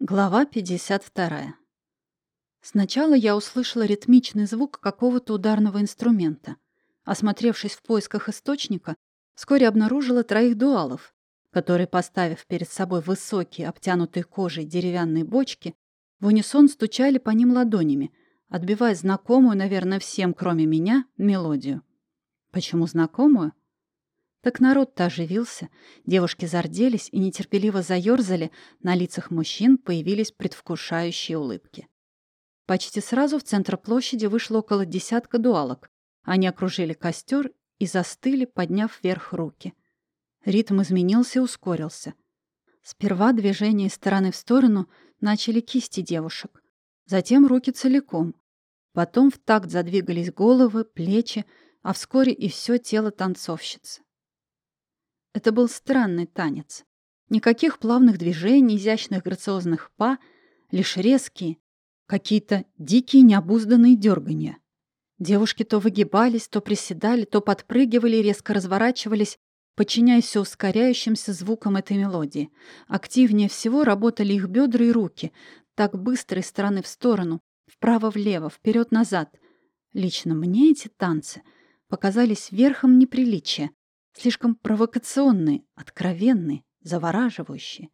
Глава 52. Сначала я услышала ритмичный звук какого-то ударного инструмента. Осмотревшись в поисках источника, вскоре обнаружила троих дуалов, которые, поставив перед собой высокие, обтянутые кожей деревянные бочки, в унисон стучали по ним ладонями, отбивая знакомую, наверное, всем, кроме меня, мелодию. Почему знакомую? Так народ-то оживился, девушки зарделись и нетерпеливо заёрзали, на лицах мужчин появились предвкушающие улыбки. Почти сразу в центр площади вышло около десятка дуалок. Они окружили костер и застыли, подняв вверх руки. Ритм изменился и ускорился. Сперва движения из стороны в сторону начали кисти девушек, затем руки целиком. Потом в такт задвигались головы, плечи, а вскоре и все тело танцовщицы. Это был странный танец. Никаких плавных движений, изящных грациозных па, лишь резкие, какие-то дикие необузданные дергания. Девушки то выгибались, то приседали, то подпрыгивали резко разворачивались, подчиняясь все ускоряющимся звукам этой мелодии. Активнее всего работали их бедра и руки, так быстро из стороны в сторону, вправо-влево, вперед-назад. Лично мне эти танцы показались верхом неприличия, Слишком провокационные, откровенные, завораживающие.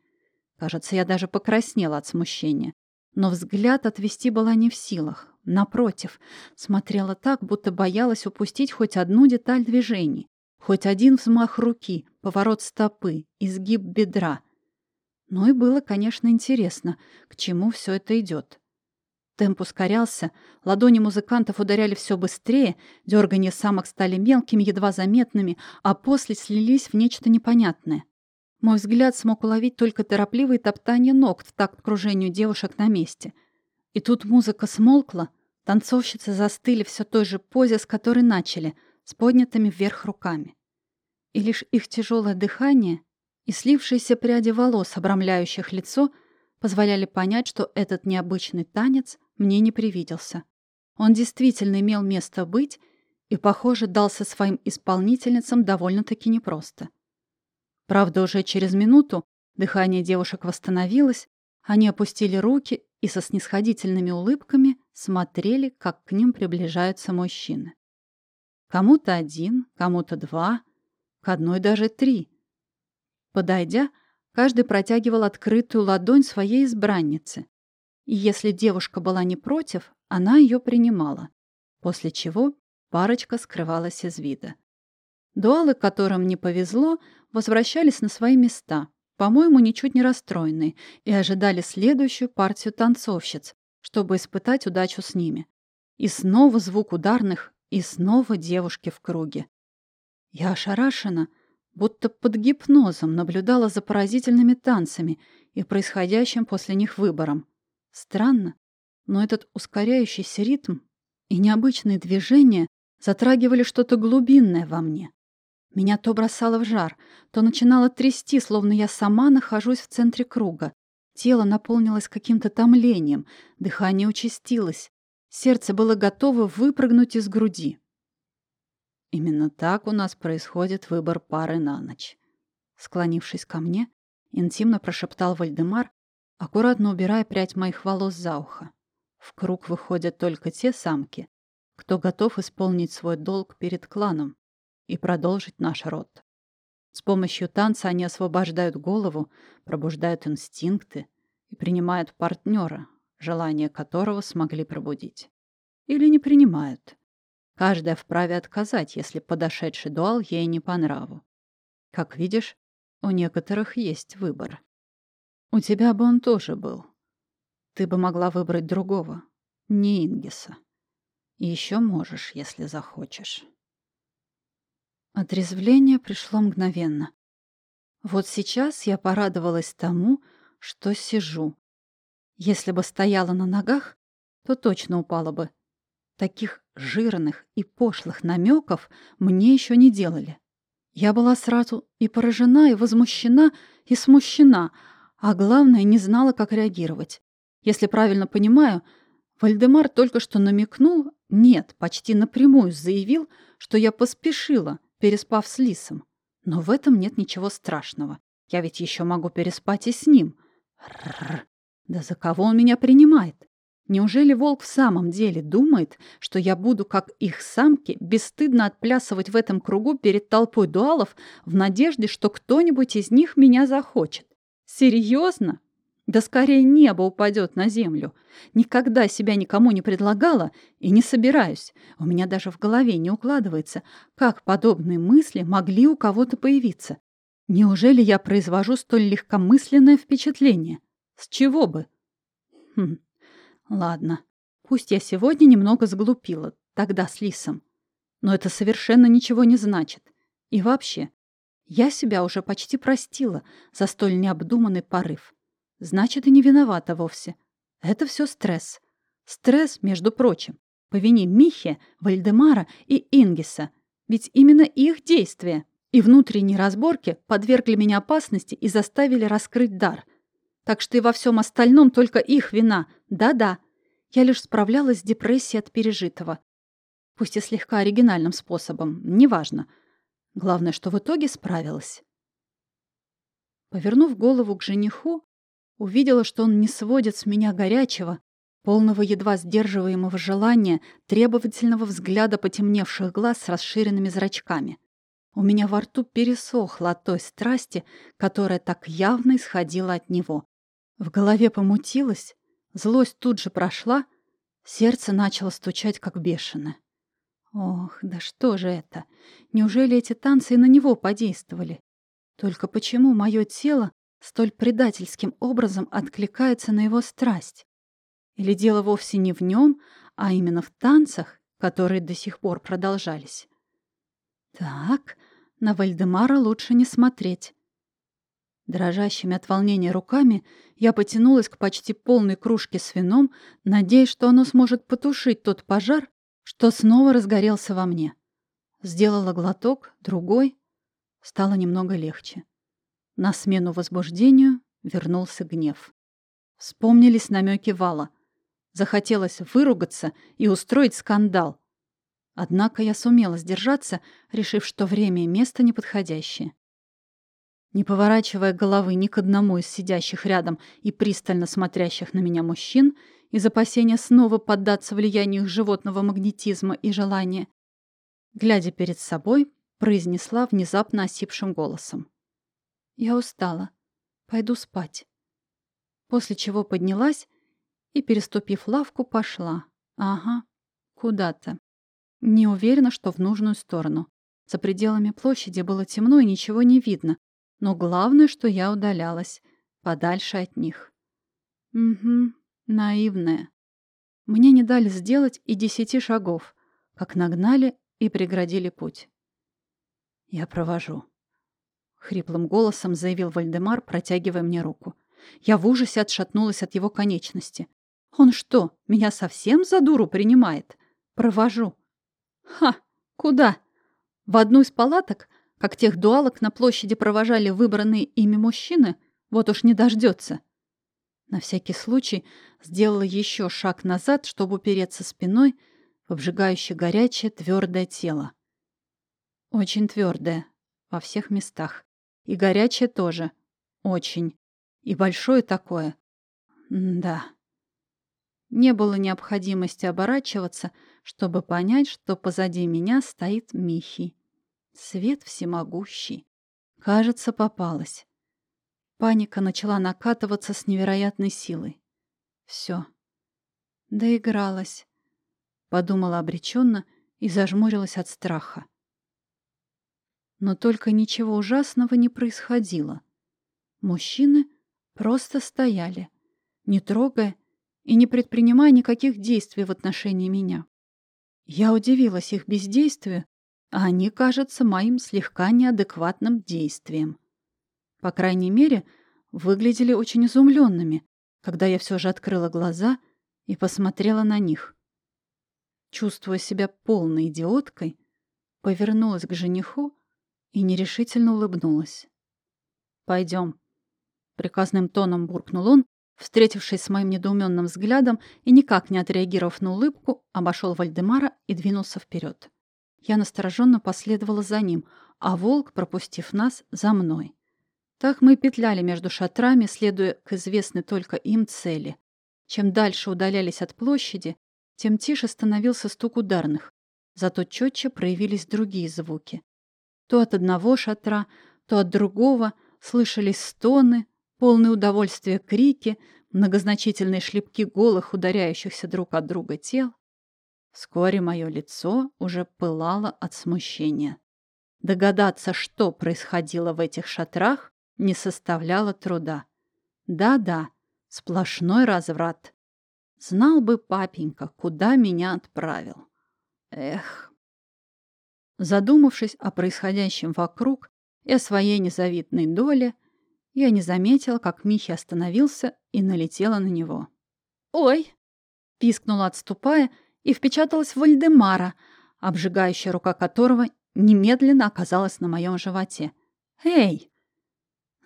Кажется, я даже покраснела от смущения. Но взгляд отвести была не в силах. Напротив, смотрела так, будто боялась упустить хоть одну деталь движений, хоть один взмах руки, поворот стопы, изгиб бедра. Ну и было, конечно, интересно, к чему все это идет. Темп ускорялся, ладони музыкантов ударяли все быстрее, дергания самок стали мелкими, едва заметными, а после слились в нечто непонятное. Мой взгляд смог уловить только торопливые топтания ног в такт кружению девушек на месте. И тут музыка смолкла, танцовщицы застыли все той же позе, с которой начали, с поднятыми вверх руками. И лишь их тяжелое дыхание и слившиеся пряди волос, обрамляющих лицо, позволяли понять, что этот необычный танец мне не привиделся. Он действительно имел место быть и, похоже, дался своим исполнительницам довольно-таки непросто. Правда, уже через минуту дыхание девушек восстановилось, они опустили руки и со снисходительными улыбками смотрели, как к ним приближаются мужчины. Кому-то один, кому-то два, к одной даже три. Подойдя, каждый протягивал открытую ладонь своей избраннице, и если девушка была не против, она ее принимала, после чего парочка скрывалась из вида. Дуалы, которым не повезло, возвращались на свои места, по-моему, ничуть не расстроенные, и ожидали следующую партию танцовщиц, чтобы испытать удачу с ними. И снова звук ударных, и снова девушки в круге. Я ошарашена, будто под гипнозом наблюдала за поразительными танцами и происходящим после них выбором. Странно, но этот ускоряющийся ритм и необычные движения затрагивали что-то глубинное во мне. Меня то бросало в жар, то начинало трясти, словно я сама нахожусь в центре круга. Тело наполнилось каким-то томлением, дыхание участилось, сердце было готово выпрыгнуть из груди. Именно так у нас происходит выбор пары на ночь. Склонившись ко мне, интимно прошептал Вальдемар, аккуратно убирая прядь моих волос за ухо. В круг выходят только те самки, кто готов исполнить свой долг перед кланом и продолжить наш род. С помощью танца они освобождают голову, пробуждают инстинкты и принимают партнера, желание которого смогли пробудить. Или не принимают. Каждая вправе отказать, если подошедший дуал ей не по нраву. Как видишь, у некоторых есть выбор. У тебя бы он тоже был. Ты бы могла выбрать другого, не Ингиса. И еще можешь, если захочешь. Отрезвление пришло мгновенно. Вот сейчас я порадовалась тому, что сижу. Если бы стояла на ногах, то точно упала бы. Таких жирных и пошлых намеков мне еще не делали. Я была сразу и поражена, и возмущена, и смущена — а главное, не знала, как реагировать. Если правильно понимаю, Вальдемар только что намекнул, нет, почти напрямую заявил, что я поспешила, переспав с Лисом. Но в этом нет ничего страшного. Я ведь еще могу переспать и с ним. Рррр. Да за кого он меня принимает? Неужели волк в самом деле думает, что я буду, как их самки, бесстыдно отплясывать в этом кругу перед толпой дуалов в надежде, что кто-нибудь из них меня захочет? Серьезно? Да скорее небо упадет на землю. Никогда себя никому не предлагала и не собираюсь. У меня даже в голове не укладывается, как подобные мысли могли у кого-то появиться. Неужели я произвожу столь легкомысленное впечатление? С чего бы? Хм, ладно. Пусть я сегодня немного сглупила, тогда с Лисом. Но это совершенно ничего не значит. И вообще, я себя уже почти простила за столь необдуманный порыв. Значит, и не виновата вовсе. Это все стресс. Стресс, между прочим, по вине Михи, Вальдемара и Ингиса. Ведь именно их действия и внутренние разборки подвергли меня опасности и заставили раскрыть дар. Так что и во всем остальном только их вина. Да-да. Я лишь справлялась с депрессией от пережитого. Пусть и слегка оригинальным способом, неважно. Главное, что в итоге справилась. Повернув голову к жениху, увидела, что он не сводит с меня горячего, полного едва сдерживаемого желания, требовательного взгляда потемневших глаз с расширенными зрачками. У меня во рту пересохло от той страсти, которая так явно исходила от него. В голове помутилась, злость тут же прошла, сердце начало стучать, как бешеное. Ох, да что же это? Неужели эти танцы и на него подействовали? Только почему мое тело столь предательским образом откликается на его страсть? Или дело вовсе не в нем, а именно в танцах, которые до сих пор продолжались? Так, на Вальдемара лучше не смотреть. Дрожащими от волнения руками я потянулась к почти полной кружке с вином, надеясь, что оно сможет потушить тот пожар, что снова разгорелся во мне. Сделала глоток, другой. Стало немного легче. На смену возбуждению вернулся гнев. Вспомнились намеки Вала. Захотелось выругаться и устроить скандал. Однако я сумела сдержаться, решив, что время и место неподходящие. Не поворачивая головы ни к одному из сидящих рядом и пристально смотрящих на меня мужчин, из опасения снова поддаться влиянию животного магнетизма и желания, глядя перед собой, произнесла внезапно осипшим голосом. «Я устала. Пойду спать». После чего поднялась и, переступив лавку, пошла. Ага, куда-то. Не уверена, что в нужную сторону. За пределами площади было темно и ничего не видно. Но главное, что я удалялась. Подальше от них. Угу, наивная. Мне не дали сделать и десяти шагов, как нагнали и преградили путь. «Я провожу», — хриплым голосом заявил Вальдемар, протягивая мне руку. Я в ужасе отшатнулась от его конечности. «Он что, меня совсем за дуру принимает? Провожу. Ха! Куда? В одну из палаток, как тех дуалок на площади провожали выбранные ими мужчины, вот уж не дождется. На всякий случай сделала еще шаг назад, чтобы упереться спиной в обжигающее горячее твердое тело. Очень твердое во всех местах. И горячее тоже. Очень. И большое такое. М да. Не было необходимости оборачиваться, чтобы понять, что позади меня стоит Михи. Свет всемогущий. Кажется, попалась. Паника начала накатываться с невероятной силой. Все. Доигралась. Подумала обреченно и зажмурилась от страха. Но только ничего ужасного не происходило. Мужчины просто стояли, не трогая и не предпринимая никаких действий в отношении меня. Я удивилась их бездействию, они, кажется, моим слегка неадекватным действием. По крайней мере, выглядели очень изумленными, когда я все же открыла глаза и посмотрела на них. Чувствуя себя полной идиоткой, повернулась к жениху и нерешительно улыбнулась. Пойдем, приказным тоном буркнул он, Встретившись с моим недоуменным взглядом и никак не отреагировав на улыбку, обошел Вальдемара и двинулся вперед. Я настороженно последовала за ним, а волк, пропустив нас, за мной. Так мы петляли между шатрами, следуя к известной только им цели. Чем дальше удалялись от площади, тем тише становился стук ударных, зато четче проявились другие звуки. То от одного шатра, то от другого слышались стоны, полные удовольствия крики, многозначительные шлепки голых, ударяющихся друг от друга тел. Вскоре мое лицо уже пылало от смущения. Догадаться, что происходило в этих шатрах, не составляло труда. Да-да, сплошной разврат. Знал бы папенька, куда меня отправил. Эх. Задумавшись о происходящем вокруг и о своей незавидной доле, я не заметила, как Михи остановился и налетела на него. «Ой!» — пискнула, отступая, и впечаталась в Вальдемара, обжигающая рука которого немедленно оказалась на моем животе. «Эй!»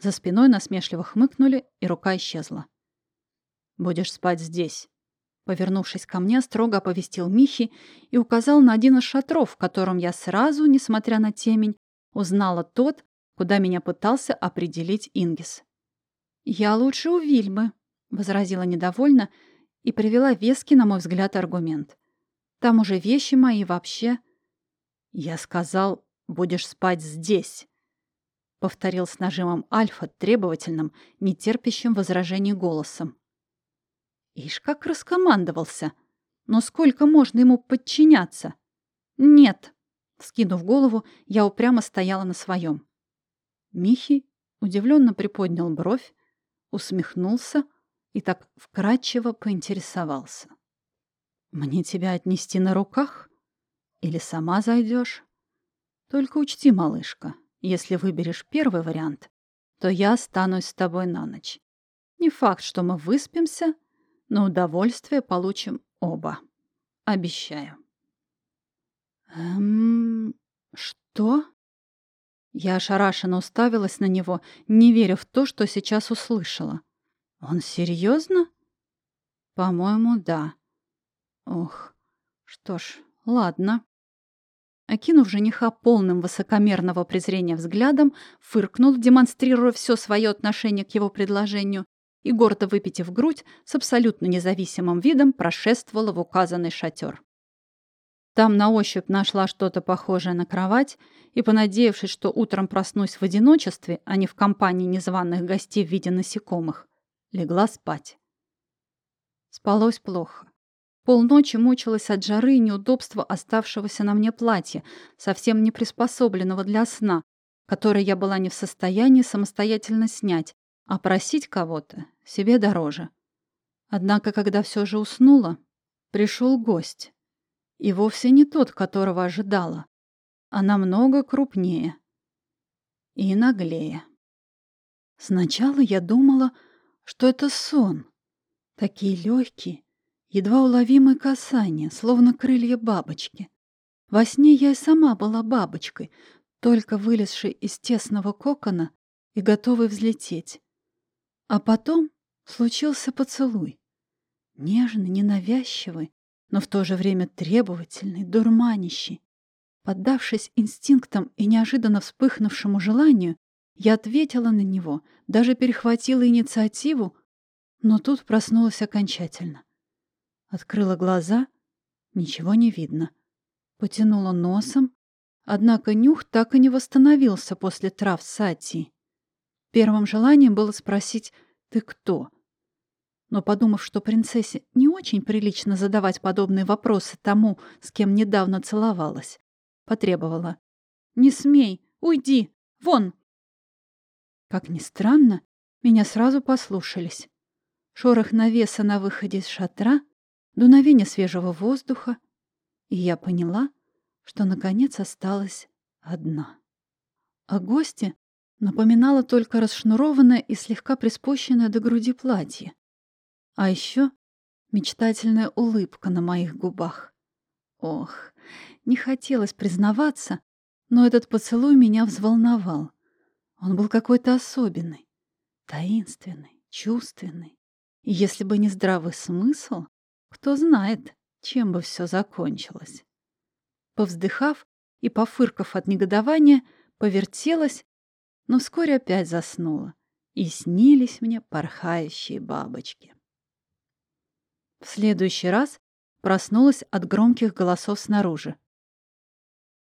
За спиной насмешливо хмыкнули, и рука исчезла. «Будешь спать здесь», Повернувшись ко мне, строго оповестил Михи и указал на один из шатров, в котором я сразу, несмотря на темень, узнала тот, куда меня пытался определить Ингис. «Я лучше у Вильмы», — возразила недовольно и привела веский, на мой взгляд, аргумент. «Там уже вещи мои вообще...» «Я сказал, будешь спать здесь», — повторил с нажимом Альфа, требовательным, нетерпящим возражений голосом. Ишь, как раскомандовался. Но сколько можно ему подчиняться? Нет. Скинув голову, я упрямо стояла на своем. Михи удивленно приподнял бровь, усмехнулся и так вкрадчиво поинтересовался. «Мне тебя отнести на руках? Или сама зайдешь? Только учти, малышка, если выберешь первый вариант, то я останусь с тобой на ночь. Не факт, что мы выспимся, но удовольствие получим оба. Обещаю. Эм, что? Я ошарашенно уставилась на него, не веря в то, что сейчас услышала. Он серьезно? По-моему, да. Ох, что ж, ладно. Окинув жениха полным высокомерного презрения взглядом, фыркнул, демонстрируя все свое отношение к его предложению, и, гордо выпитив грудь, с абсолютно независимым видом прошествовала в указанный шатер. Там на ощупь нашла что-то похожее на кровать и, понадеявшись, что утром проснусь в одиночестве, а не в компании незваных гостей в виде насекомых, легла спать. Спалось плохо. Полночи мучилась от жары и неудобства оставшегося на мне платья, совсем не приспособленного для сна, которое я была не в состоянии самостоятельно снять, а просить кого-то себе дороже. Однако, когда все же уснула, пришел гость. И вовсе не тот, которого ожидала, а намного крупнее и наглее. Сначала я думала, что это сон. Такие легкие, едва уловимые касания, словно крылья бабочки. Во сне я и сама была бабочкой, только вылезшей из тесного кокона и готовой взлететь. А потом случился поцелуй. Нежный, ненавязчивый, но в то же время требовательный, дурманящий. Поддавшись инстинктам и неожиданно вспыхнувшему желанию, я ответила на него, даже перехватила инициативу, но тут проснулась окончательно. Открыла глаза, ничего не видно. Потянула носом, однако нюх так и не восстановился после трав Сати. Первым желанием было спросить «Ты кто?». Но подумав, что принцессе не очень прилично задавать подобные вопросы тому, с кем недавно целовалась, потребовала «Не смей! Уйди! Вон!». Как ни странно, меня сразу послушались. Шорох навеса на выходе из шатра, дуновение свежего воздуха, и я поняла, что наконец осталась одна. А гости напоминало только расшнурованное и слегка приспущенное до груди платье. А еще мечтательная улыбка на моих губах. Ох, не хотелось признаваться, но этот поцелуй меня взволновал. Он был какой-то особенный, таинственный, чувственный. И если бы не здравый смысл, кто знает, чем бы все закончилось. Повздыхав и пофыркав от негодования, повертелась но вскоре опять заснула, и снились мне порхающие бабочки. В следующий раз проснулась от громких голосов снаружи.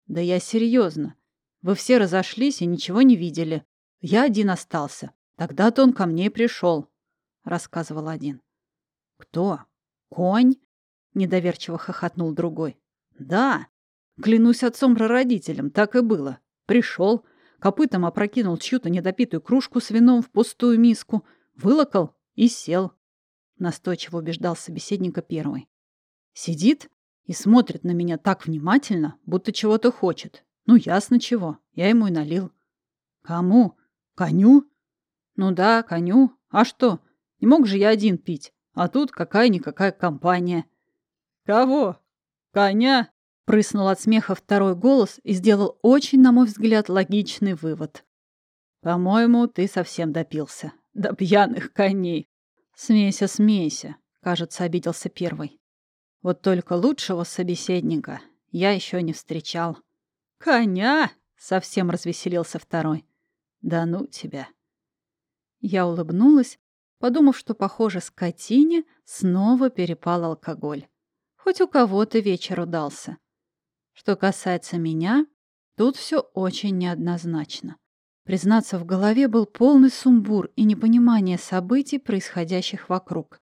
«Да я серьезно. Вы все разошлись и ничего не видели. Я один остался. Тогда-то он ко мне и пришел», — рассказывал один. «Кто? Конь?» — недоверчиво хохотнул другой. «Да, клянусь отцом-прародителем, так и было. Пришел, копытом опрокинул чью-то недопитую кружку с вином в пустую миску, вылокал и сел. Настойчиво убеждал собеседника первый. Сидит и смотрит на меня так внимательно, будто чего-то хочет. Ну, ясно чего. Я ему и налил. Кому? Коню? Ну да, коню. А что? Не мог же я один пить. А тут какая-никакая компания. Кого? Коня? Прыснул от смеха второй голос и сделал очень, на мой взгляд, логичный вывод. «По-моему, ты совсем допился. До пьяных коней. Смейся, смейся», — кажется, обиделся первый. «Вот только лучшего собеседника я еще не встречал». «Коня!» — совсем развеселился второй. «Да ну тебя!» Я улыбнулась, подумав, что, похоже, скотине снова перепал алкоголь. Хоть у кого-то вечер удался. Что касается меня, тут все очень неоднозначно. Признаться, в голове был полный сумбур и непонимание событий, происходящих вокруг.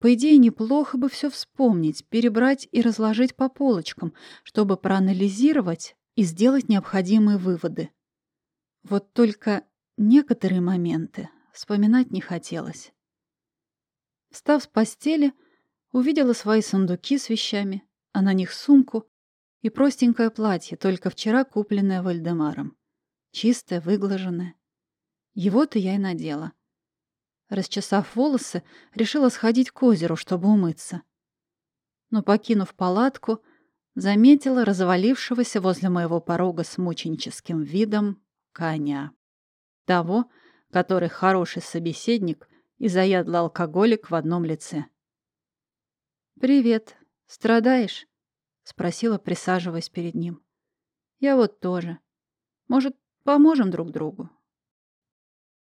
По идее, неплохо бы все вспомнить, перебрать и разложить по полочкам, чтобы проанализировать и сделать необходимые выводы. Вот только некоторые моменты вспоминать не хотелось. Встав с постели, увидела свои сундуки с вещами, а на них сумку и простенькое платье, только вчера купленное Вальдемаром. Чистое, выглаженное. Его-то я и надела. Расчесав волосы, решила сходить к озеру, чтобы умыться. Но, покинув палатку, заметила развалившегося возле моего порога с мученическим видом коня. Того, который хороший собеседник и заядлый алкоголик в одном лице. «Привет. Страдаешь?» — спросила, присаживаясь перед ним. «Я вот тоже. Может, поможем друг другу?